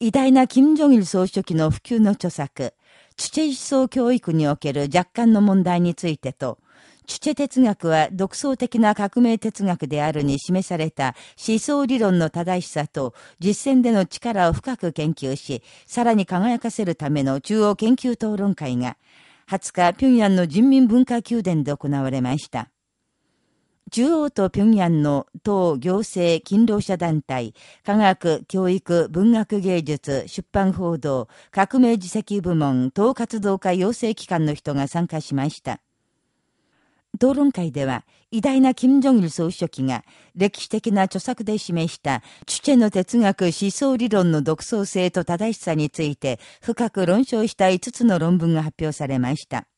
偉大な金正日総書記の普及の著作、チュチェ思想教育における若干の問題についてと、チュチェ哲学は独創的な革命哲学であるに示された思想理論の正しさと実践での力を深く研究し、さらに輝かせるための中央研究討論会が、20日、平壌の人民文化宮殿で行われました。中央と平壌の党行政勤労者団体、科学、教育、文学芸術、出版報道、革命自責部門、党活動家養成機関の人が参加しました。討論会では、偉大な金正日総書記が歴史的な著作で示したチュチェの哲学思想理論の独創性と正しさについて深く論証した5つの論文が発表されました。